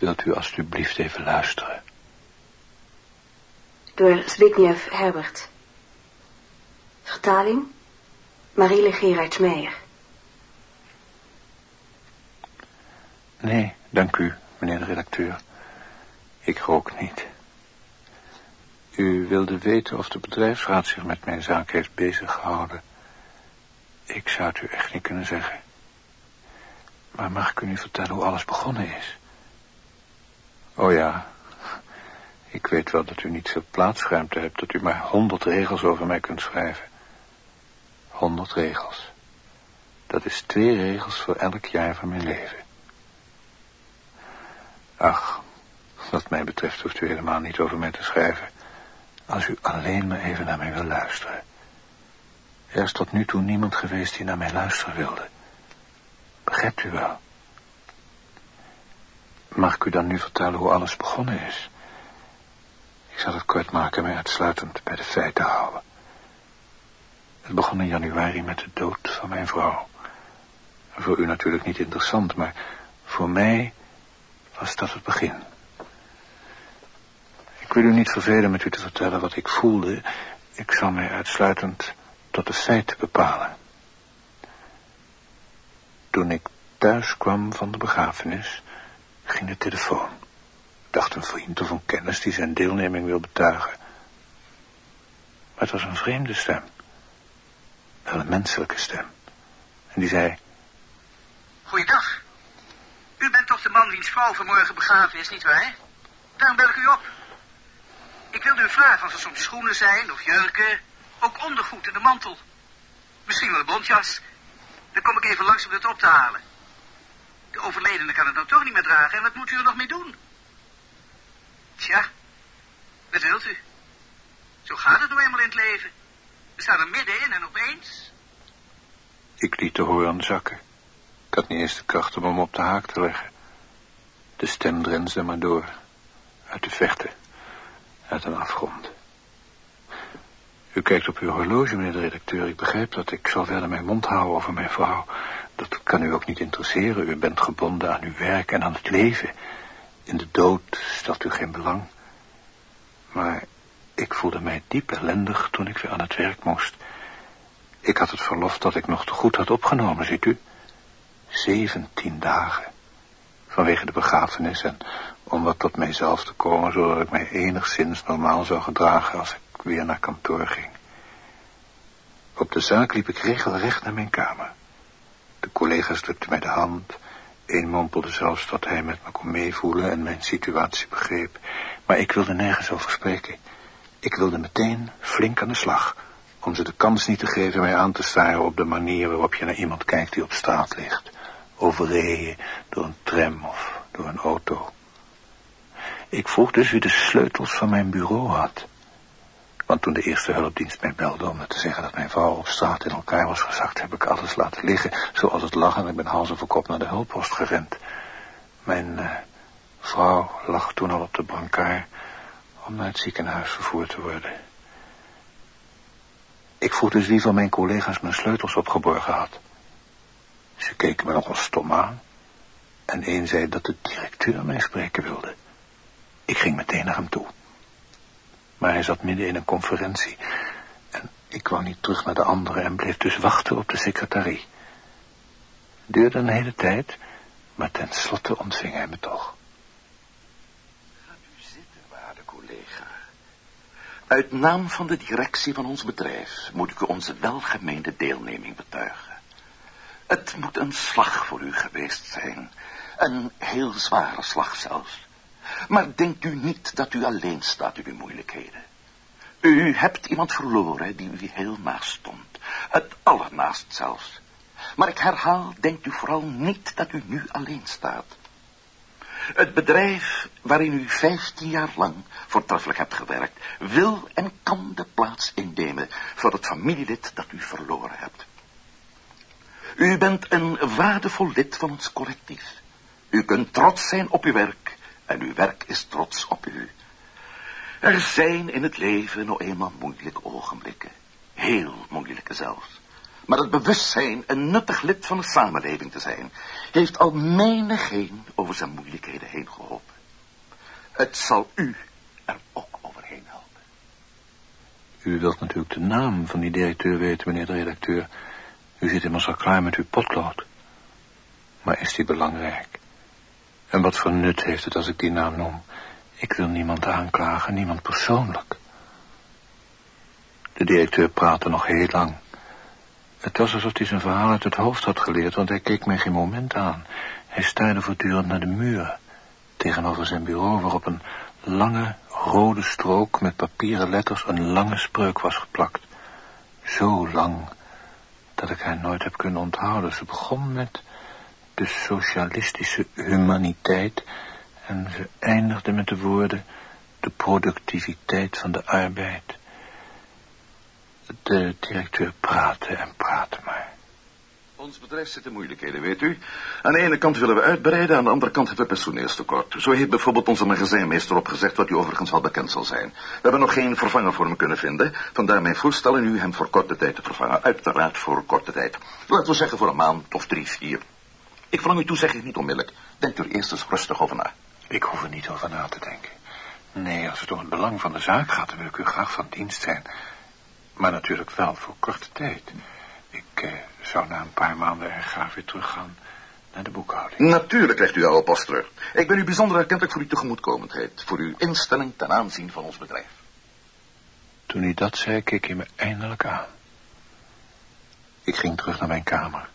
Wilt u alstublieft even luisteren? Door Zbigniew Herbert. Vertaling Marielle Gerards Meijer. Nee, dank u, meneer de redacteur. Ik rook niet. U wilde weten of de bedrijfsraad zich met mijn zaak heeft bezig gehouden. Ik zou het u echt niet kunnen zeggen. Maar mag ik u nu vertellen hoe alles begonnen is? Oh ja, ik weet wel dat u niet veel plaatsruimte hebt, dat u maar honderd regels over mij kunt schrijven. Honderd regels. Dat is twee regels voor elk jaar van mijn leven. Ach, wat mij betreft hoeft u helemaal niet over mij te schrijven. Als u alleen maar even naar mij wil luisteren. Er is tot nu toe niemand geweest die naar mij luisteren wilde. Begrijpt u wel? Mag ik u dan nu vertellen hoe alles begonnen is? Ik zal het kort maken, maar uitsluitend bij de feiten houden. Het begon in januari met de dood van mijn vrouw. Voor u natuurlijk niet interessant, maar voor mij was dat het begin. Ik wil u niet vervelen met u te vertellen wat ik voelde. Ik zal mij uitsluitend tot de feiten bepalen. Toen ik thuis kwam van de begrafenis, ging de telefoon. Dacht een vriend of een kennis die zijn deelneming wil betuigen. Maar het was een vreemde stem. Wel een menselijke stem. En die zei... Goeiedag. U bent toch de man wiens vrouw vanmorgen begraven is, nietwaar? Daarom bel ik u op. Ik wilde u vragen of er soms schoenen zijn of jurken. Ook ondergoed en de mantel. Misschien wel een bontjas. Dan kom ik even langs om het op te halen. De overledene kan het nou toch niet meer dragen en wat moet u er nog mee doen? Tja, wat wilt u? Zo gaat het nou eenmaal in het leven. We staan er middenin en opeens... Ik liet de hoorn zakken. Ik had niet eens de kracht om hem op de haak te leggen. De stem drensde maar door. Uit de vechten. Uit een afgrond. U kijkt op uw horloge, meneer de redacteur. Ik begrijp dat ik zal verder mijn mond houden over mijn vrouw. Dat kan u ook niet interesseren. U bent gebonden aan uw werk en aan het leven. In de dood stelt u geen belang. Maar ik voelde mij diep ellendig toen ik weer aan het werk moest. Ik had het verlof dat ik nog te goed had opgenomen, ziet u. Zeventien dagen. Vanwege de begrafenis en om wat tot mijzelf te komen, zodat ik mij enigszins normaal zou gedragen als ik weer naar kantoor ging. Op de zaak liep ik regelrecht naar mijn kamer. De collega's drukten mij de hand. Een mompelde zelfs dat hij met me kon meevoelen en mijn situatie begreep. Maar ik wilde nergens over spreken. Ik wilde meteen flink aan de slag, om ze de kans niet te geven mij aan te staren op de manier waarop je naar iemand kijkt die op straat ligt. Overreden door een tram of door een auto. Ik vroeg dus wie de sleutels van mijn bureau had. Want toen de eerste hulpdienst mij belde om me te zeggen dat mijn vrouw op straat in elkaar was gezakt, heb ik alles laten liggen zoals het lag en ik ben hals over kop naar de hulppost gerend. Mijn uh, vrouw lag toen al op de brancard om naar het ziekenhuis vervoerd te worden. Ik vroeg dus wie van mijn collega's mijn sleutels opgeborgen had. Ze keken me nogal stom aan en een zei dat de directeur mij spreken wilde. Ik ging meteen naar hem toe. Maar hij zat midden in een conferentie. En ik kwam niet terug naar de andere en bleef dus wachten op de secretarie. Duurde een hele tijd, maar tenslotte ontving hij me toch. Gaat u zitten, waarde collega. Uit naam van de directie van ons bedrijf moet ik u onze welgemeende deelneming betuigen. Het moet een slag voor u geweest zijn. Een heel zware slag zelfs. Maar denkt u niet dat u alleen staat in uw moeilijkheden. U hebt iemand verloren die u heel naast stond. Het allernaast zelfs. Maar ik herhaal, denkt u vooral niet dat u nu alleen staat. Het bedrijf waarin u vijftien jaar lang voortreffelijk hebt gewerkt, wil en kan de plaats innemen voor het familielid dat u verloren hebt. U bent een waardevol lid van ons collectief. U kunt trots zijn op uw werk en uw werk is trots op u. Er zijn in het leven nog eenmaal moeilijke ogenblikken. Heel moeilijke zelfs. Maar het bewustzijn een nuttig lid van de samenleving te zijn, heeft al menigeen over zijn moeilijkheden heen geholpen. Het zal u er ook overheen helpen. U wilt natuurlijk de naam van die directeur weten, meneer de redacteur. U zit immers al klaar met uw potlood. Maar is die belangrijk? En wat voor nut heeft het als ik die naam noem? Ik wil niemand aanklagen, niemand persoonlijk. De directeur praatte nog heel lang. Het was alsof hij zijn verhaal uit het hoofd had geleerd, want hij keek mij geen moment aan. Hij staarde voortdurend naar de muur, tegenover zijn bureau, waarop een lange, rode strook met papieren letters een lange spreuk was geplakt. Zo lang, dat ik haar nooit heb kunnen onthouden. Ze begon met de socialistische humaniteit en ze eindigde met de woorden de productiviteit van de arbeid. De directeur praatte en praatte maar. Ons bedrijf zit in moeilijkheden, weet u. Aan de ene kant willen we uitbreiden, aan de andere kant hebben we personeelstekort. Zo heeft bijvoorbeeld onze magazijnmeester opgezegd, wat u overigens al bekend zal zijn. We hebben nog geen vervanger voor hem kunnen vinden, vandaar mijn voorstel u hem voor korte tijd te vervangen. Uiteraard voor korte tijd. Laten we zeggen voor een maand of drie, vier. Ik verlang u toezegging niet onmiddellijk. Denk er eerst eens rustig over na. Ik hoef er niet over na te denken. Nee, als het om het belang van de zaak gaat, dan wil ik u graag van dienst zijn. Maar natuurlijk wel voor korte tijd. Ik eh, zou na een paar maanden er graag weer teruggaan naar de boekhouding. Natuurlijk krijgt u al pas terug. Ik ben u bijzonder erkentelijk voor uw tegemoetkomendheid. Voor uw instelling ten aanzien van ons bedrijf. Toen hij dat zei, keek hij me eindelijk aan. Ik ging terug naar mijn kamer.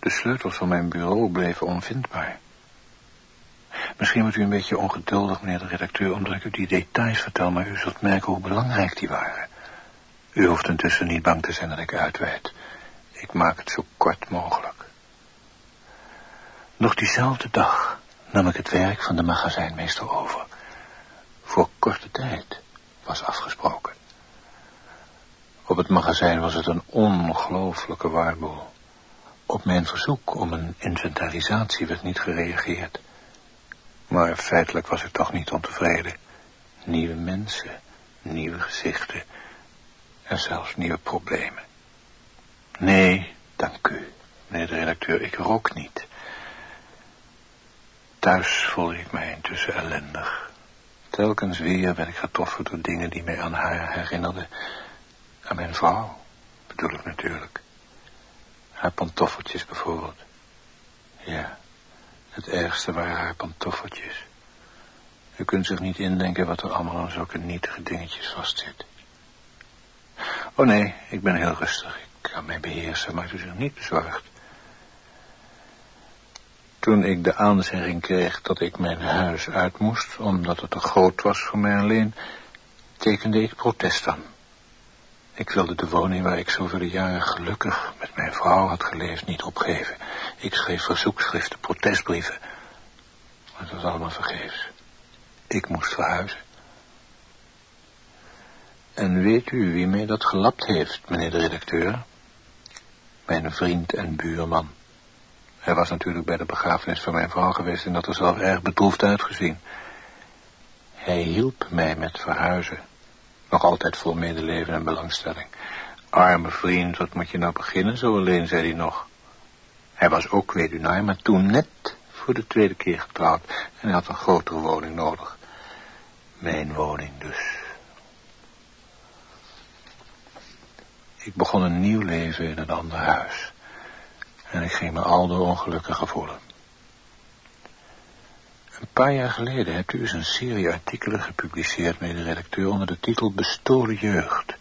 De sleutels van mijn bureau bleven onvindbaar. Misschien wordt u een beetje ongeduldig, meneer de redacteur, omdat ik u die details vertel, maar u zult merken hoe belangrijk die waren. U hoeft intussen niet bang te zijn dat ik uitweid. Ik maak het zo kort mogelijk. Nog diezelfde dag nam ik het werk van de magazijnmeester over. Voor korte tijd was afgesproken. Op het magazijn was het een ongelooflijke waarboel. Op mijn verzoek om een inventarisatie werd niet gereageerd. Maar feitelijk was ik toch niet ontevreden. Nieuwe mensen, nieuwe gezichten en zelfs nieuwe problemen. Nee, dank u, meneer de redacteur, ik rook niet. Thuis voelde ik mij intussen ellendig. Telkens weer werd ik getroffen door dingen die mij aan haar herinnerden. Aan mijn vrouw, bedoel ik natuurlijk. Haar pantoffeltjes bijvoorbeeld. Ja, het ergste waren haar pantoffeltjes. U kunt zich niet indenken wat er allemaal aan zulke nietige dingetjes vastzit. Oh nee, ik ben heel rustig. Ik kan mij beheersen, maar u zich niet bezorgd. Toen ik de aanzegging kreeg dat ik mijn huis uit moest, omdat het te groot was voor mij alleen, tekende ik protest aan. Ik wilde de woning waar ik zoveel jaren gelukkig met mijn vrouw had geleefd niet opgeven. Ik schreef verzoekschriften, protestbrieven. Maar het was allemaal vergeefs. Ik moest verhuizen. En weet u wie mij dat gelapt heeft, meneer de redacteur? Mijn vriend en buurman. Hij was natuurlijk bij de begrafenis van mijn vrouw geweest en dat er zelf erg bedroefd uitgezien. Hij hielp mij met verhuizen. Nog altijd vol medeleven en belangstelling. Arme vriend, wat moet je nou beginnen zo alleen, zei hij nog. Hij was ook weduwnaar, maar toen net voor de tweede keer getrouwd. En hij had een grotere woning nodig. Mijn woning dus. Ik begon een nieuw leven in een ander huis. En ik ging me al door ongelukkig voelen. Een paar jaar geleden hebt u eens een serie artikelen gepubliceerd, met de redacteur, onder de titel Bestolen Jeugd.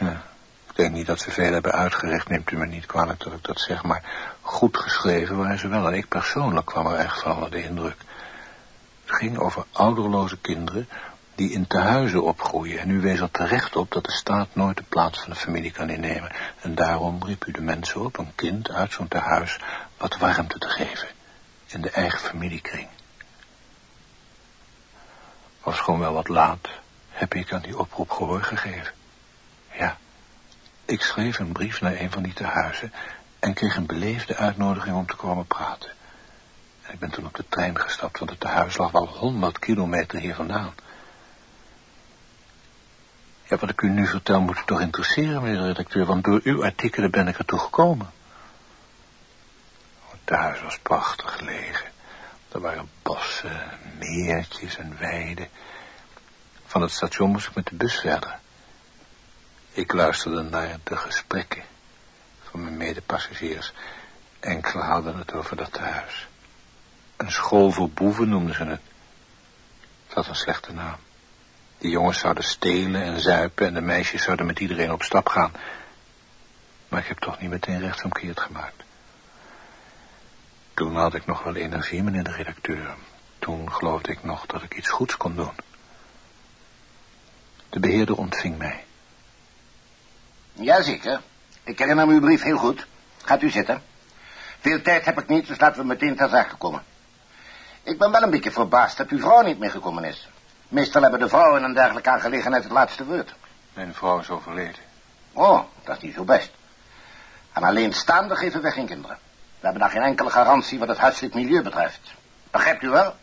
Ja, ik denk niet dat ze veel hebben uitgericht, neemt u me niet kwalijk dat ik dat zeg, maar goed geschreven waren ze wel. En ik persoonlijk kwam er echt van onder de indruk. Het ging over ouderloze kinderen die in tehuizen opgroeien. En u wees er terecht op dat de staat nooit de plaats van de familie kan innemen. En daarom riep u de mensen op een kind uit zo'n tehuis wat warmte te geven. In de eigen familiekring. Was gewoon wel wat laat, heb ik aan die oproep gehoor gegeven. Ja, ik schreef een brief naar een van die tehuizen en kreeg een beleefde uitnodiging om te komen praten. En ik ben toen op de trein gestapt, want het tehuis lag wel honderd kilometer hier vandaan. Ja, wat ik u nu vertel moet u toch interesseren, meneer de redacteur, want door uw artikelen ben ik ertoe gekomen. Het huis was prachtig gelegen. Er waren bossen, meertjes en weiden. Van het station moest ik met de bus verder. Ik luisterde naar de gesprekken van mijn medepassagiers. Enkele hadden het over dat huis. Een school voor boeven noemden ze het. Dat had een slechte naam. De jongens zouden stelen en zuipen en de meisjes zouden met iedereen op stap gaan. Maar ik heb toch niet meteen rechtsomkeerd gemaakt. Toen had ik nog wel energie, meneer de redacteur. Toen geloofde ik nog dat ik iets goeds kon doen. De beheerder ontving mij. Jazeker. Ik herinner me uw brief heel goed. Gaat u zitten. Veel tijd heb ik niet, dus laten we meteen ter zake komen. Ik ben wel een beetje verbaasd dat uw vrouw niet meegekomen is. Meestal hebben de vrouwen in een dergelijke aangelegenheid het laatste woord. Mijn vrouw is overleden. Oh, dat is niet zo best. En alleenstaande geven we geen kinderen. We hebben daar geen enkele garantie wat het huiselijk milieu betreft. Begrijpt u wel?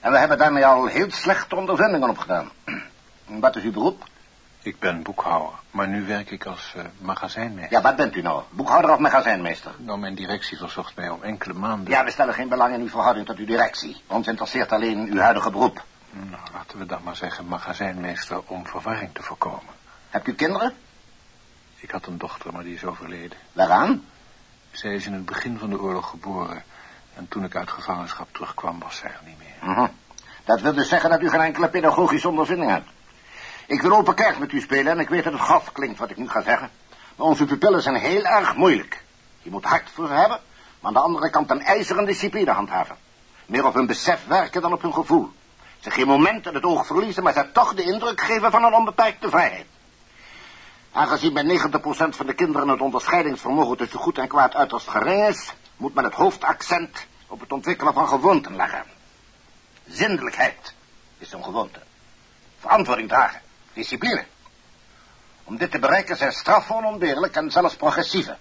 En we hebben daarmee al heel slechte ondervindingen opgedaan. Wat is uw beroep? Ik ben boekhouder, maar nu werk ik als uh, magazijnmeester. Ja, wat bent u nou? Boekhouder of magazijnmeester? Nou, mijn directie verzocht mij om enkele maanden... Ja, we stellen geen belang in uw verhouding tot uw directie. Ons interesseert alleen uw huidige beroep. Nou, laten we dan maar zeggen magazijnmeester om verwarring te voorkomen. Hebt u kinderen? Ik had een dochter, maar die is overleden. Waaraan? Zij is in het begin van de oorlog geboren. En toen ik uit gevangenschap terugkwam, was zij er niet meer. -huh. Dat wil dus zeggen dat u geen enkele pedagogische ondervinding hebt. Ik wil open kerk met u spelen en ik weet dat het grof klinkt wat ik nu ga zeggen. Maar onze pupillen zijn heel erg moeilijk. Je moet hard voor ze hebben, maar aan de andere kant een ijzeren discipline handhaven. Meer op hun besef werken dan op hun gevoel. Ze geen moment uit het oog verliezen, maar ze toch de indruk geven van een onbeperkte vrijheid. Aangezien bij 90% van de kinderen het onderscheidingsvermogen tussen goed en kwaad uiterst gering is, moet men het hoofdaccent op het ontwikkelen van gewoonten leggen. Zindelijkheid is een gewoonte. Verantwoording dragen, discipline. Om dit te bereiken zijn straffen onontbeerlijk en zelfs progressieve.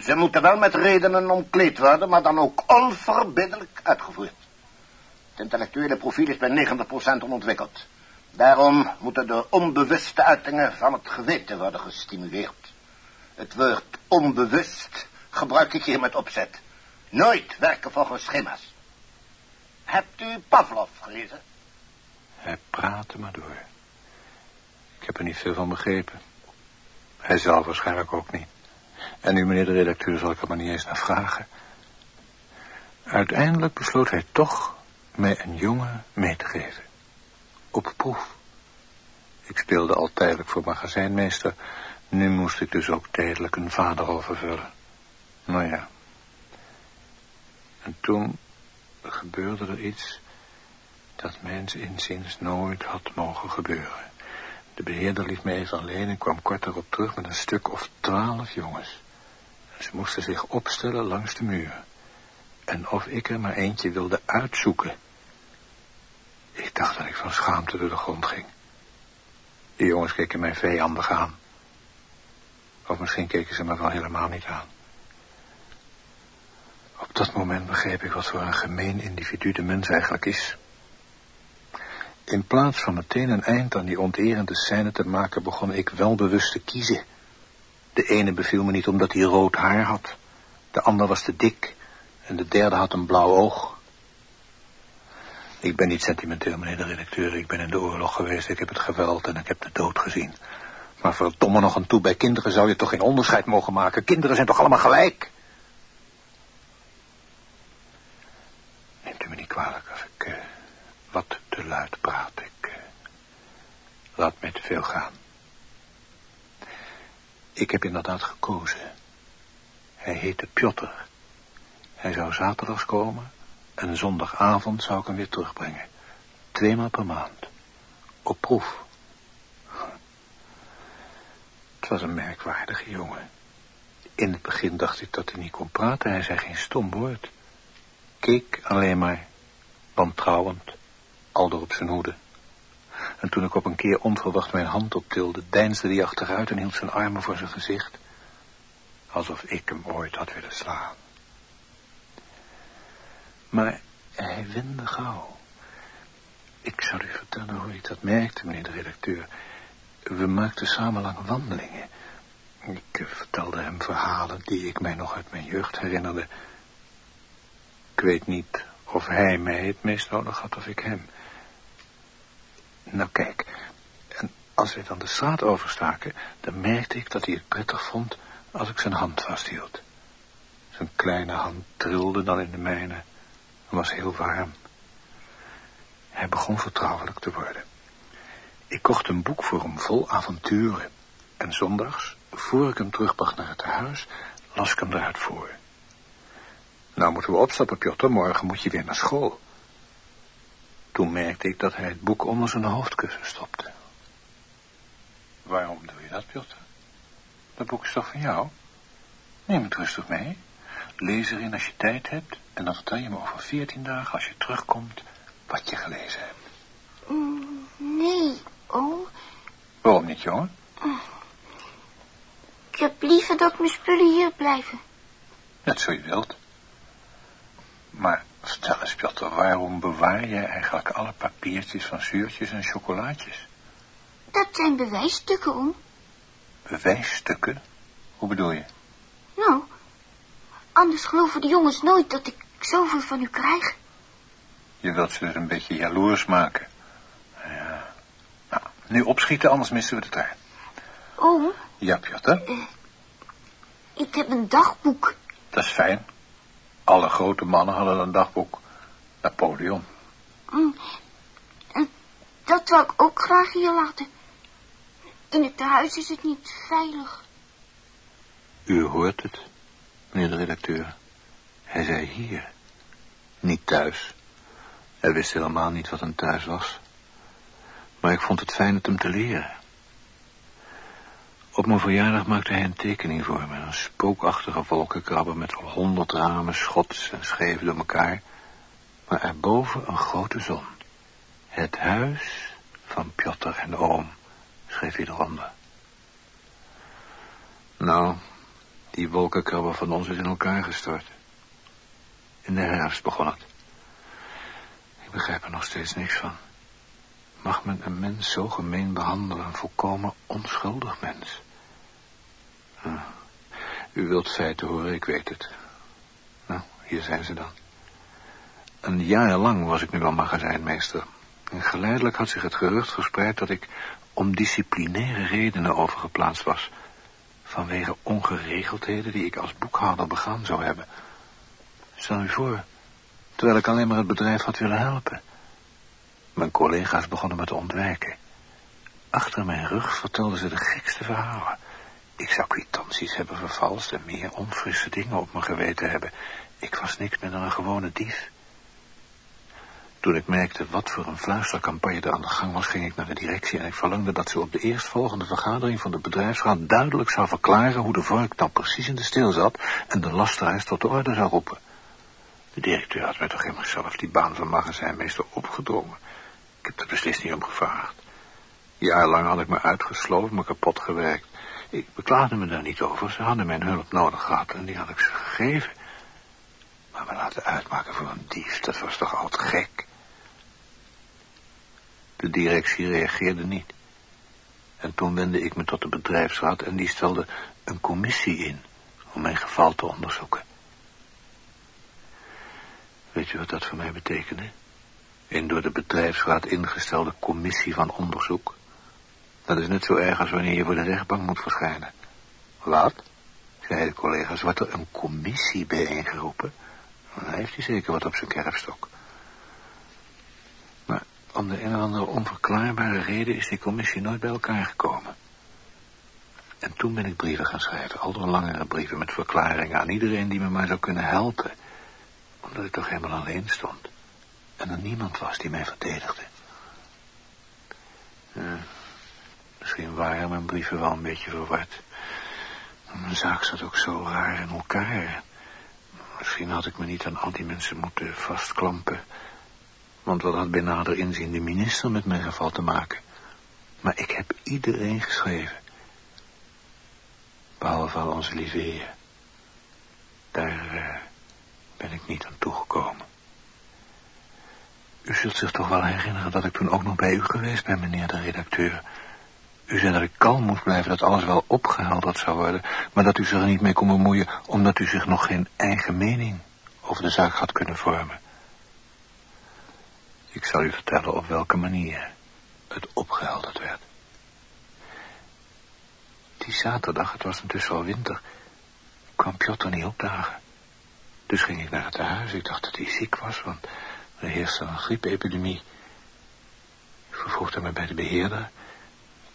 Ze moeten wel met redenen omkleed worden, maar dan ook onverbiddelijk uitgevoerd. Het intellectuele profiel is bij 90% onontwikkeld. Daarom moeten de onbewuste uitingen van het geweten worden gestimuleerd. Het woord onbewust gebruik ik hier met opzet. Nooit werken volgens schema's. Hebt u Pavlov gelezen? Hij praatte maar door. Ik heb er niet veel van begrepen. Hij zelf waarschijnlijk ook niet. En nu, meneer de redacteur, zal ik er maar niet eens naar vragen. Uiteindelijk besloot hij toch mij een jongen mee te geven. Op proef. Ik speelde al tijdelijk voor magazijnmeester. Nu moest ik dus ook tijdelijk een vaderrol vervullen. Nou ja. En toen gebeurde er iets dat mijns inziens nooit had mogen gebeuren. De beheerder liet mij even alleen en kwam kort erop terug met een stuk of twaalf jongens. Ze moesten zich opstellen langs de muur. En of ik er maar eentje wilde uitzoeken. Ik dacht dat ik van schaamte door de grond ging. De jongens keken mij vijandig aan. Of misschien keken ze me wel helemaal niet aan. Op dat moment begreep ik wat voor een gemeen individu de mens eigenlijk is. In plaats van meteen een eind aan die onterende scène te maken, begon ik wel bewust te kiezen. De ene beviel me niet omdat hij rood haar had. De ander was te dik. En de derde had een blauw oog. Ik ben niet sentimenteel, meneer de redacteur. Ik ben in de oorlog geweest, ik heb het geweld en ik heb de dood gezien. Maar verdomme nog aan toe, bij kinderen zou je toch geen onderscheid mogen maken? Kinderen zijn toch allemaal gelijk? Neemt u me niet kwalijk als ik uh, wat te luid praat. Ik uh, laat mij te veel gaan. Ik heb inderdaad gekozen. Hij heette Piotr. Hij zou zaterdags komen en zondagavond zou ik hem weer terugbrengen. Tweemaal per maand. Op proef. Het was een merkwaardige jongen. In het begin dacht ik dat hij niet kon praten. Hij zei geen stom woord. Keek alleen maar, wantrouwend, aldoor op zijn hoede. En toen ik op een keer onverwacht mijn hand optilde, deinsde hij achteruit en hield zijn armen voor zijn gezicht. Alsof ik hem ooit had willen slaan. Maar hij wende gauw. Ik zou u vertellen hoe ik dat merkte, meneer de redacteur. We maakten samen lange wandelingen. Ik vertelde hem verhalen die ik mij nog uit mijn jeugd herinnerde. Ik weet niet of hij mij het meest nodig had of ik hem. Nou kijk, en als we dan de straat overstaken, dan merkte ik dat hij het prettig vond als ik zijn hand vasthield. Zijn kleine hand trilde dan in de mijne en was heel warm. Hij begon vertrouwelijk te worden. Ik kocht een boek voor hem vol avonturen. En zondags, voor ik hem terugbracht naar het huis, las ik hem eruit voor. Nou moeten we opstappen, Piotr, morgen moet je weer naar school. Toen merkte ik dat hij het boek onder zijn hoofdkussen stopte. Waarom doe je dat, Piotr? Dat boek is toch van jou? Neem het rustig mee. Lees erin als je tijd hebt en dan vertel je me over veertien dagen als je terugkomt wat je gelezen hebt. Nee, oom. Waarom niet, jongen? Ik heb liever dat mijn spullen hier blijven. Net zo je wilt. Maar vertel eens, Piotr, waarom bewaar jij eigenlijk alle papiertjes van zuurtjes en chocolaatjes? Dat zijn bewijsstukken, oom. Bewijsstukken? Hoe bedoel je? Nou, anders geloven de jongens nooit dat ik zoveel van u krijg. Je wilt ze dus een beetje jaloers maken. Ja. Nou, nu opschieten, anders missen we de trein. Oom, Ja, Piotr, ik heb een dagboek. dat is fijn. Alle grote mannen hadden een dagboek. Napoleon. Mm, en dat zou ik ook graag hier laten. In het huis is het niet veilig. U hoort het, meneer de redacteur. Hij zei hier, niet thuis. Hij wist helemaal niet wat een thuis was. Maar ik vond het fijn het hem te leren. Op mijn verjaardag maakte hij een tekening voor me. Een spookachtige wolkenkrabber met honderd ramen, schots en scheef door elkaar. Maar erboven een grote zon. Het huis van Piotr en oom, schreef hij eronder. Nou, die wolkenkrabber van ons is in elkaar gestort. In de herfst begon het. Ik begrijp er nog steeds niks van. Mag men een mens zo gemeen behandelen, een volkomen onschuldig mens? Hm. U wilt feiten horen, ik weet het. Nou, hier zijn ze dan. Een jaar lang was ik nu al magazijnmeester. En geleidelijk had zich het gerucht verspreid dat ik om disciplinaire redenen overgeplaatst was. Vanwege ongeregeldheden die ik als boekhouder begaan zou hebben. Stel u voor, terwijl ik alleen maar het bedrijf had willen helpen. Mijn collega's begonnen me te ontwijken. Achter mijn rug vertelden ze de gekste verhalen. Ik zou kwitanties hebben vervalst en meer onfrisse dingen op mijn geweten hebben. Ik was niks meer dan een gewone dief. Toen ik merkte wat voor een fluistercampagne er aan de gang was, ging ik naar de directie en ik verlangde dat ze op de eerstvolgende vergadering van de bedrijfsraad duidelijk zou verklaren hoe de vork dan precies in de steel zat en de lasteraars tot de orde zou roepen. De directeur had mij toch helemaal zelf die baan van magazijnmeester opgedrongen. Ik heb er beslist niet om gevraagd. Jarenlang had ik me uitgesloten, me kapot gewerkt. Ik beklaagde me daar niet over. Ze hadden mijn hulp nodig gehad en die had ik ze gegeven. Maar me laten uitmaken voor een dief, dat was toch al te gek. De directie reageerde niet. En toen wendde ik me tot de bedrijfsraad en die stelde een commissie in om mijn geval te onderzoeken. Weet je wat dat voor mij betekende? Een door de bedrijfsraad ingestelde commissie van onderzoek. Dat is net zo erg als wanneer je voor de rechtbank moet verschijnen. Wat? zeiden de collega's, wordt er een commissie bijeengeroepen? Dan heeft hij zeker wat op zijn kerfstok. Maar om de een of andere onverklaarbare reden is die commissie nooit bij elkaar gekomen. En toen ben ik brieven gaan schrijven, al door langere brieven met verklaringen aan iedereen die me maar zou kunnen helpen. Omdat ik toch helemaal alleen stond. En er niemand was die mij verdedigde. Misschien waren mijn brieven wel een beetje verward. Mijn zaak zat ook zo raar in elkaar. Misschien had ik me niet aan al die mensen moeten vastklampen. Want wat had bij nader inzien de minister met mijn geval te maken? Maar ik heb iedereen geschreven. Behalve al onze lieve. Daar uh, ben ik niet aan toegekomen. U zult zich toch wel herinneren dat ik toen ook nog bij u geweest ben, meneer de redacteur. U zei dat ik kalm moest blijven, dat alles wel opgehelderd zou worden, maar dat u zich er niet mee kon bemoeien, omdat u zich nog geen eigen mening over de zaak had kunnen vormen. Ik zal u vertellen op welke manier het opgehelderd werd. Die zaterdag, het was intussen al winter, kwam Piotr niet opdagen. Dus ging ik naar het huis. Ik dacht dat hij ziek was, want er heerste een griepepidemie. Ik vervoegde me bij de beheerder,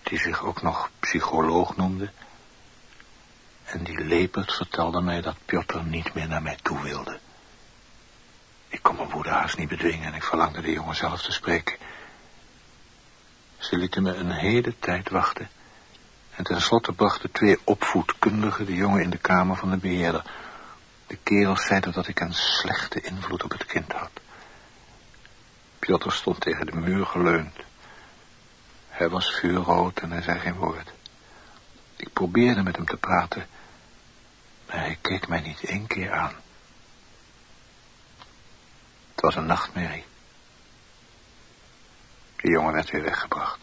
die zich ook nog psycholoog noemde. En die lepert vertelde mij dat Piotr niet meer naar mij toe wilde. Ik kon mijn woede haast niet bedwingen en ik verlangde de jongen zelf te spreken. Ze lieten me een hele tijd wachten. En tenslotte brachten twee opvoedkundigen de jongen in de kamer van de beheerder. De kerels zeiden dat ik een slechte invloed op het kind had. Piotr stond tegen de muur geleund. Hij was vuurrood en hij zei geen woord. Ik probeerde met hem te praten, maar hij keek mij niet één keer aan. Het was een nachtmerrie. De jongen werd weer weggebracht.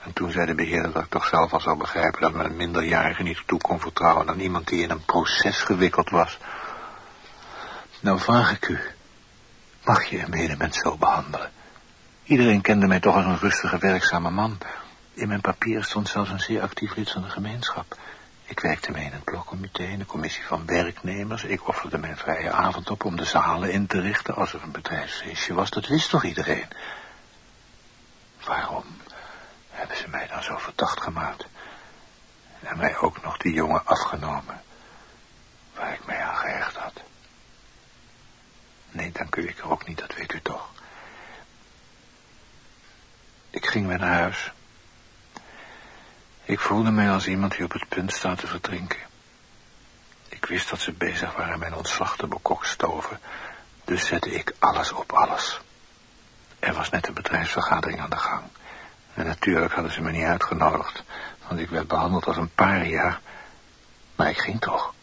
En toen zei de beheerder dat ik toch zelf al zou begrijpen dat men een minderjarige niet toe kon vertrouwen dan iemand die in een proces gewikkeld was. Nou vraag ik u, mag je een medemens zo behandelen? Iedereen kende mij toch als een rustige, werkzame man. In mijn papieren stond zelfs een zeer actief lid van de gemeenschap. Ik werkte mee in het blokcomité, in de commissie van werknemers. Ik offerde mijn vrije avond op om de zalen in te richten als er een bedrijfsfeestje was. Dat wist toch iedereen? Waarom hebben ze mij dan zo verdacht gemaakt? En mij ook nog die jongen afgenomen, waar ik mij aan gehecht had. Nee, dan kun ik er ook niet, dat weet u toch. Ik ging weer naar huis. Ik voelde mij als iemand die op het punt staat te verdrinken. Ik wist dat ze bezig waren mijn ontslag te bekokstoven, dus zette ik alles op alles. Er was net een bedrijfsvergadering aan de gang. En natuurlijk hadden ze me niet uitgenodigd, want ik werd behandeld als een paria. Maar ik ging toch.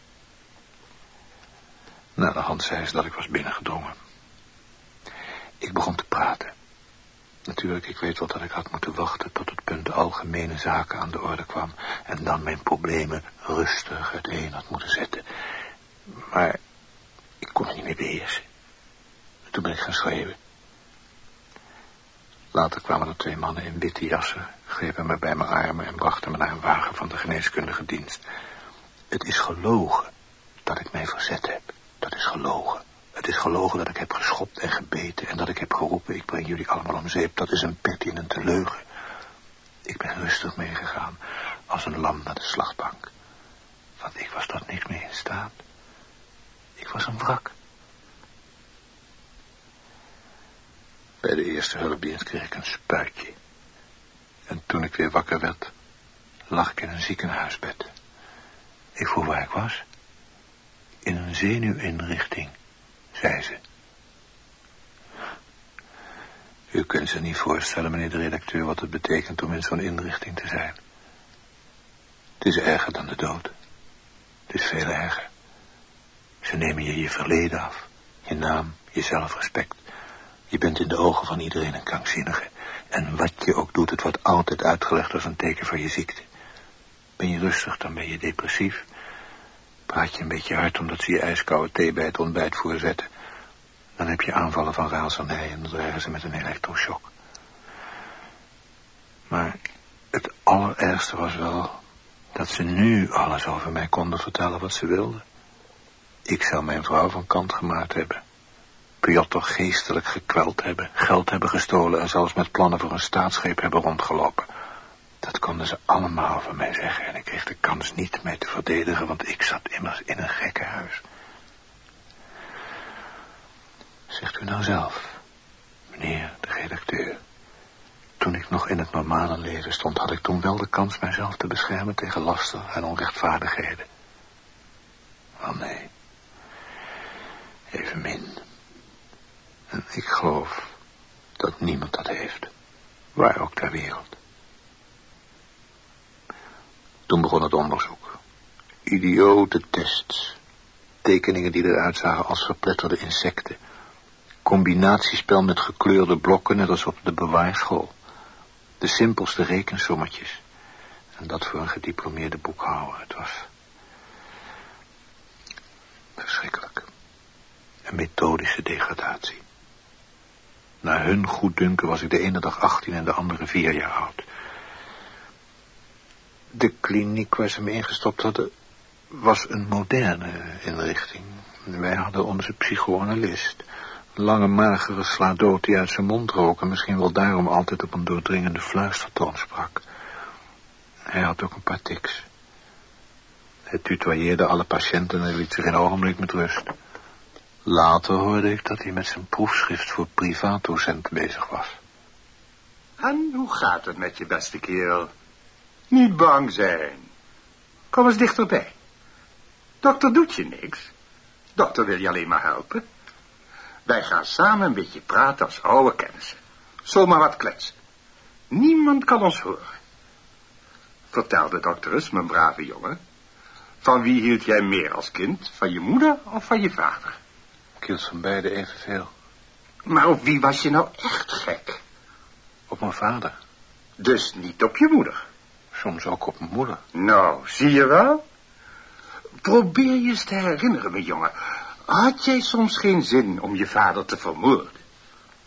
Na de hand zei ze dat ik was binnengedrongen. Ik begon te praten. Natuurlijk, ik weet wel dat ik had moeten wachten tot het punt algemene zaken aan de orde kwam en dan mijn problemen rustig uiteen had moeten zetten. Maar ik kon het niet meer beheersen. Toen ben ik gaan schreeuwen. Later kwamen er twee mannen in witte jassen, grepen me bij mijn armen en brachten me naar een wagen van de geneeskundige dienst. Het is gelogen dat ik mij verzet heb. Dat is gelogen. Het is gelogen dat ik heb geschopt en gebeten en dat ik heb geroepen, ik breng jullie allemaal om zeep. Dat is een pertinente leugen. Ik ben rustig meegegaan, als een lam naar de slagbank. Want ik was tot niks meer in staat. Ik was een wrak. Bij de eerste hulpdienst kreeg ik een spuitje. En toen ik weer wakker werd, lag ik in een ziekenhuisbed. Ik vroeg waar ik was. In een zenuwinrichting zei ze. U kunt zich niet voorstellen, meneer de redacteur, wat het betekent om in zo'n inrichting te zijn. Het is erger dan de dood. Het is veel erger. Ze nemen je je verleden af, je naam, je zelfrespect. Je bent in de ogen van iedereen een krankzinnige. En wat je ook doet, het wordt altijd uitgelegd als een teken van je ziekte. Ben je rustig, dan ben je depressief. Praat je een beetje hard omdat ze je ijskoude thee bij het ontbijt voorzetten. Dan heb je aanvallen van razernij en dan dreigen ze met een elektroshock. Maar het allerergste was wel dat ze nu alles over mij konden vertellen wat ze wilden. Ik zou mijn vrouw van kant gemaakt hebben. Piotr geestelijk gekweld hebben, geld hebben gestolen en zelfs met plannen voor een staatsgreep hebben rondgelopen. Dat konden ze allemaal van mij zeggen en ik kreeg de kans niet mij te verdedigen, want ik zat immers in een gekkenhuis. Zegt u nou zelf, meneer de redacteur. Toen ik nog in het normale leven stond, had ik toen wel de kans mijzelf te beschermen tegen laster en onrechtvaardigheden. Wel nee, evenmin. En ik geloof dat niemand dat heeft, waar ook ter wereld. Toen begon het onderzoek. Idiote tests. Tekeningen die eruit zagen als verpletterde insecten. Combinatiespel met gekleurde blokken, net als op de bewaarschool. De simpelste rekensommetjes. En dat voor een gediplomeerde boekhouder. Het was verschrikkelijk. Een methodische degradatie. Naar hun goeddunken was ik de ene dag 18 en de andere vier jaar oud. De kliniek waar ze me ingestopt hadden was een moderne inrichting. Wij hadden onze psychoanalist. Lange magere sladood die uit zijn mond rook en misschien wel daarom altijd op een doordringende fluistertoon sprak. Hij had ook een paar tics. Hij tutoyeerde alle patiënten en liet zich geen ogenblik met rust. Later hoorde ik dat hij met zijn proefschrift voor privaatdocent bezig was. En hoe gaat het met je beste kerel? Niet bang zijn. Kom eens dichterbij. Dokter doet je niks. Dokter wil je alleen maar helpen. Wij gaan samen een beetje praten als oude kennissen. Zomaar wat kletsen. Niemand kan ons horen. Vertel de dokter eens, mijn brave jongen. Van wie hield jij meer als kind? Van je moeder of van je vader? Ik hield van beide evenveel. Maar op wie was je nou echt gek? Op mijn vader. Dus niet op je moeder? Soms ook op mijn moeder. Nou, zie je wel? Probeer je eens te herinneren, mijn jongen. Had jij soms geen zin om je vader te vermoorden?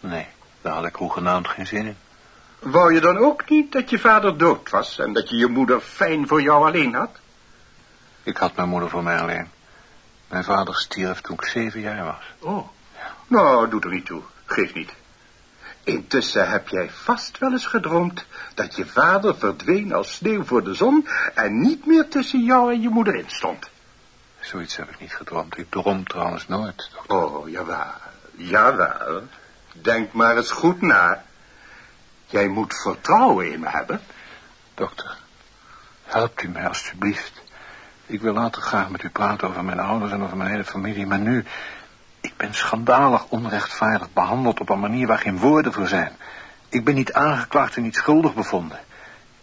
Nee, daar had ik hoegenaamd geen zin in. Wou je dan ook niet dat je vader dood was en dat je je moeder fijn voor jou alleen had? Ik had mijn moeder voor mij alleen. Mijn vader stierf toen ik zeven jaar was. Oh. Nou, doet er niet toe. Geef niet. Intussen heb jij vast wel eens gedroomd dat je vader verdween als sneeuw voor de zon en niet meer tussen jou en je moeder in stond. Zoiets heb ik niet gedroomd. Ik droom trouwens nooit. Dokter. Oh, jawel. Jawel. Denk maar eens goed na. Jij moet vertrouwen in me hebben. Dokter, helpt u mij alstublieft. Ik wil later graag met u praten over mijn ouders en over mijn hele familie, maar nu... Ik ben schandalig onrechtvaardig behandeld op een manier waar geen woorden voor zijn. Ik ben niet aangeklaagd en niet schuldig bevonden.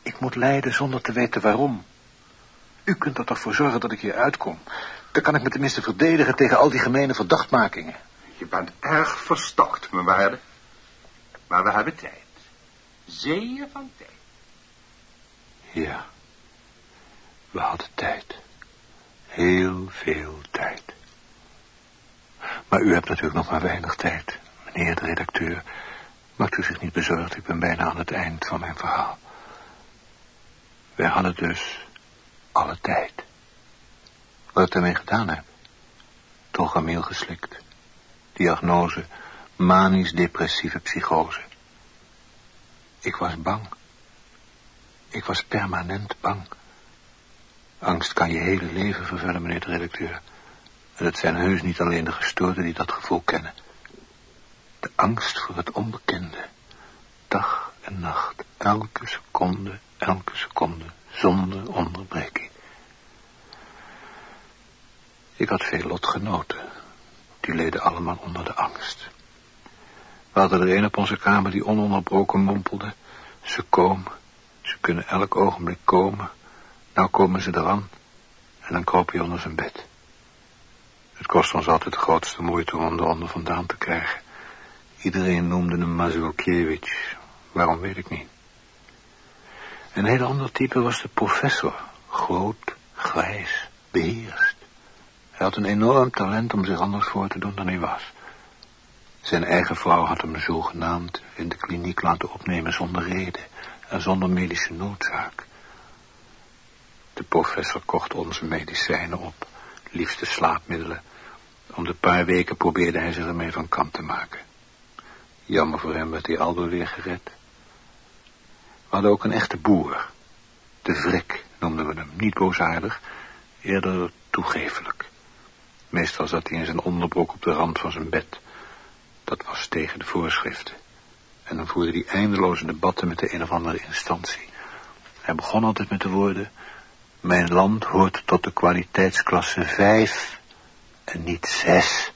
Ik moet lijden zonder te weten waarom. U kunt er toch voor zorgen dat ik hier uitkom. Dan kan ik me tenminste verdedigen tegen al die gemene verdachtmakingen. Je bent erg verstokt, mijn waarde. Maar we hebben tijd. Zeeën van tijd. Ja, we hadden tijd. Heel veel tijd. Maar u hebt natuurlijk nog maar weinig tijd, meneer de redacteur. Maakt u zich niet bezorgd, ik ben bijna aan het eind van mijn verhaal. Wij hadden dus alle tijd. Wat ik ermee gedaan heb? Tolgameel geslikt. Diagnose manisch-depressieve psychose. Ik was bang. Ik was permanent bang. Angst kan je hele leven vervullen, meneer de redacteur. En het zijn heus niet alleen de gestoorden die dat gevoel kennen. De angst voor het onbekende. Dag en nacht, elke seconde, elke seconde, zonder onderbreking. Ik had veel lotgenoten. Die leden allemaal onder de angst. We hadden er een op onze kamer die ononderbroken mompelde. Ze komen, ze kunnen elk ogenblik komen. Nou komen ze eraan. En dan kroop hij onder zijn bed. Het kost ons altijd de grootste moeite om hem eronder vandaan te krijgen. Iedereen noemde hem Mazurkiewicz. Waarom weet ik niet. Een heel ander type was de professor. Groot, grijs, beheerst. Hij had een enorm talent om zich anders voor te doen dan hij was. Zijn eigen vrouw had hem zogenaamd in de kliniek laten opnemen zonder reden en zonder medische noodzaak. De professor kocht onze medicijnen op, liefste slaapmiddelen. Om de paar weken probeerde hij zich ermee van kant te maken. Jammer voor hem werd hij alweer weer gered. We hadden ook een echte boer. De vrik noemden we hem, niet boosaardig, eerder toegefelijk. Meestal zat hij in zijn onderbroek op de rand van zijn bed. Dat was tegen de voorschriften. En dan voerde hij eindeloze debatten met de een of andere instantie. Hij begon altijd met de woorden... Mijn land hoort tot de kwaliteitsklasse 5 en niet 6.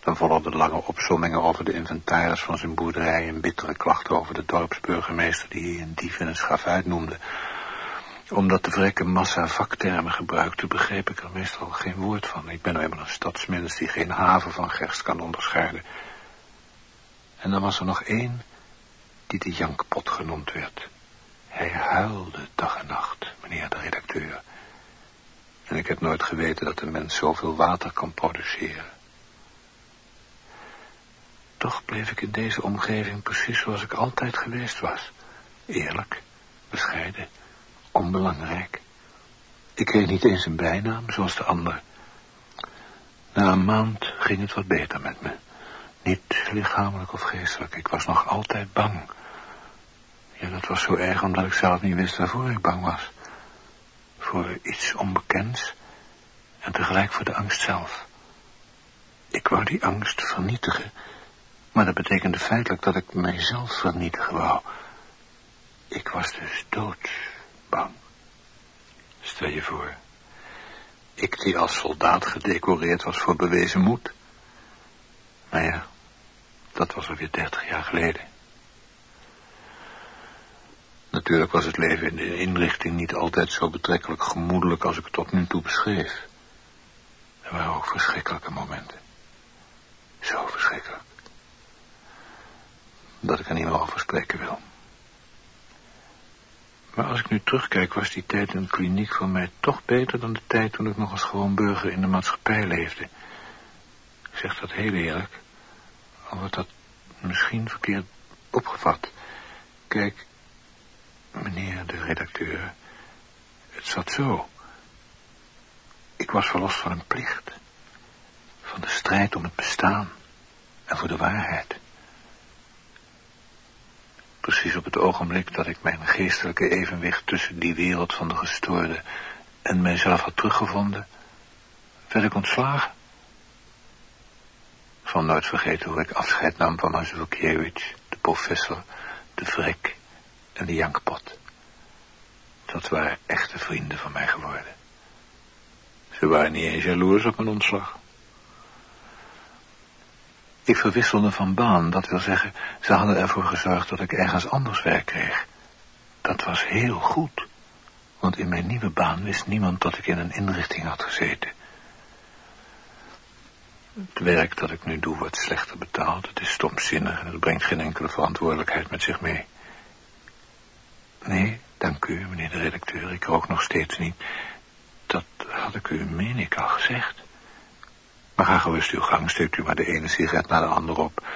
Dan volgden lange opsommingen over de inventaris van zijn boerderij... en bittere klachten over de dorpsburgemeester die hij een dief en een schafuit noemde. Omdat de vrekken massa vaktermen gebruikte, begreep ik er meestal geen woord van. Ik ben nou eenmaal een stadsmens die geen haven van gerst kan onderscheiden. En dan was er nog één die de jankpot genoemd werd. Hij huilde dag en nacht, meneer de redacteur. En ik heb nooit geweten dat een mens zoveel water kan produceren. Toch bleef ik in deze omgeving precies zoals ik altijd geweest was. Eerlijk, bescheiden, onbelangrijk. Ik kreeg niet eens een bijnaam, zoals de ander. Na een maand ging het wat beter met me. Niet lichamelijk of geestelijk, ik was nog altijd bang. Ja, dat was zo erg omdat ik zelf niet wist waarvoor ik bang was. Voor iets onbekends en tegelijk voor de angst zelf. Ik wou die angst vernietigen, maar dat betekende feitelijk dat ik mijzelf vernietigen wou. Ik was dus doodsbang. Stel je voor, ik die als soldaat gedecoreerd was voor bewezen moed. Maar ja, dat was alweer dertig jaar geleden. Natuurlijk was het leven in de inrichting niet altijd zo betrekkelijk gemoedelijk als ik het tot nu toe beschreef. Er waren ook verschrikkelijke momenten. Zo verschrikkelijk. Dat ik er niet meer over spreken wil. Maar als ik nu terugkijk, was die tijd in de kliniek voor mij toch beter dan de tijd toen ik nog als gewoon burger in de maatschappij leefde. Ik zeg dat heel eerlijk, al wordt dat misschien verkeerd opgevat. Kijk, meneer de redacteur, het zat zo. Ik was verlost van een plicht, van de strijd om het bestaan en voor de waarheid. Precies op het ogenblik dat ik mijn geestelijke evenwicht tussen die wereld van de gestoorde en mijzelf had teruggevonden, werd ik ontslagen. Ik zal nooit vergeten hoe ik afscheid nam van Mazurkiewicz, de professor, de vrek en de jankpot. Dat waren echte vrienden van mij geworden. Ze waren niet eens jaloers op mijn ontslag. Ik verwisselde van baan, dat wil zeggen, ze hadden ervoor gezorgd dat ik ergens anders werk kreeg. Dat was heel goed, want in mijn nieuwe baan wist niemand dat ik in een inrichting had gezeten. Het werk dat ik nu doe wordt slechter betaald, het is stomzinnig en het brengt geen enkele verantwoordelijkheid met zich mee. Nee, dank u, meneer de redacteur, ik rook nog steeds niet. Dat had ik u, meen ik, al gezegd. Maar ga gerust uw gang, steekt u maar de ene sigaret naar de andere op.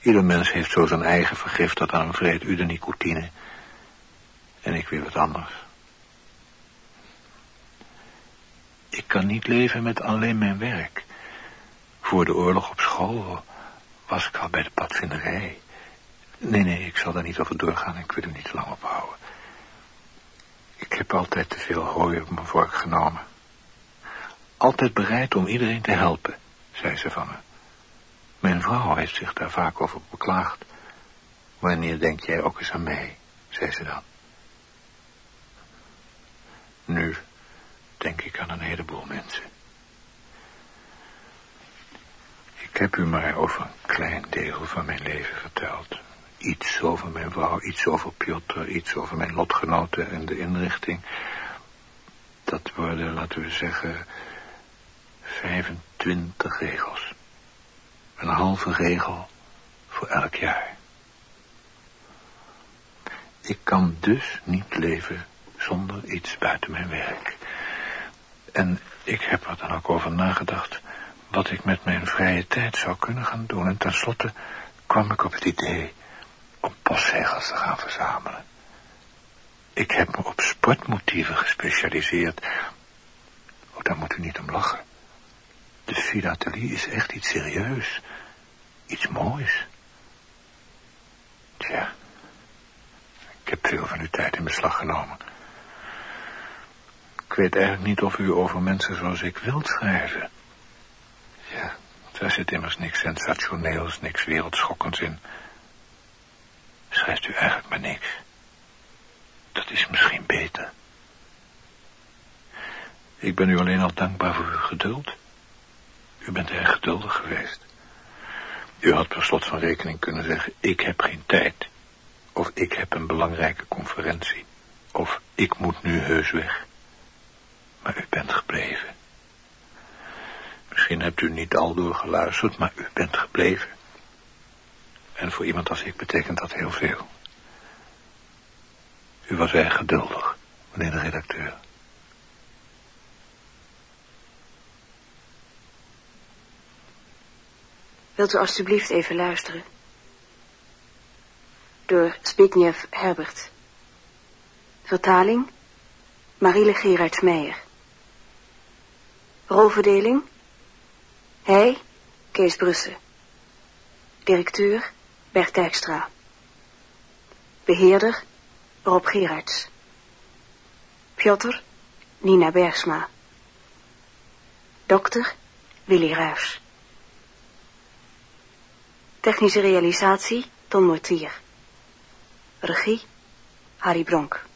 Ieder mens heeft zo zijn eigen vergif, dat aan vreet u de nicotine. En ik weer wat anders. Ik kan niet leven met alleen mijn werk. Voor de oorlog op school was ik al bij de padvinderij. Nee, nee, ik zal daar niet over doorgaan, ik wil u niet te lang ophouden. Ik heb altijd te veel hooi op mijn vork genomen. Altijd bereid om iedereen te helpen zei ze van me. Mijn vrouw heeft zich daar vaak over beklaagd. Wanneer denk jij ook eens aan mij, zei ze dan. Nu denk ik aan een heleboel mensen. Ik heb u maar over een klein deel van mijn leven verteld. Iets over mijn vrouw, iets over Piotr, iets over mijn lotgenoten en de inrichting. Dat worden, laten we zeggen, 25 regels. Een halve regel voor elk jaar. Ik kan dus niet leven zonder iets buiten mijn werk. En ik heb er dan ook over nagedacht wat ik met mijn vrije tijd zou kunnen gaan doen. En tenslotte kwam ik op het idee om postzegels te gaan verzamelen. Ik heb me op sportmotieven gespecialiseerd. Oh, daar moet u niet om lachen. De filatelie is echt iets serieus. Iets moois. Tja, ik heb veel van uw tijd in beslag genomen. Ik weet eigenlijk niet of u over mensen zoals ik wilt schrijven. Ja, daar zit immers niks sensationeels, niks wereldschokkends in. Schrijft u eigenlijk maar niks. Dat is misschien beter. Ik ben u alleen al dankbaar voor uw geduld. U bent erg geduldig geweest. U had per slot van rekening kunnen zeggen, ik heb geen tijd. Of ik heb een belangrijke conferentie. Of ik moet nu heus weg. Maar u bent gebleven. Misschien hebt u niet al door geluisterd, maar u bent gebleven. En voor iemand als ik betekent dat heel veel. was erg geduldig, meneer de redacteur. Wilt u alstublieft even luisteren? Door Zbigniew Herbert. Vertaling Mariele Gerards Meijer. Rolverdeling Hij, Kees Brussen. Directeur Bert Dijkstra. Beheerder Rob Gerards. Piotr Nina Bergsma. Dokter Willy Ruijs. Technische realisatie Ton Mortier. Regie Harry Bronk.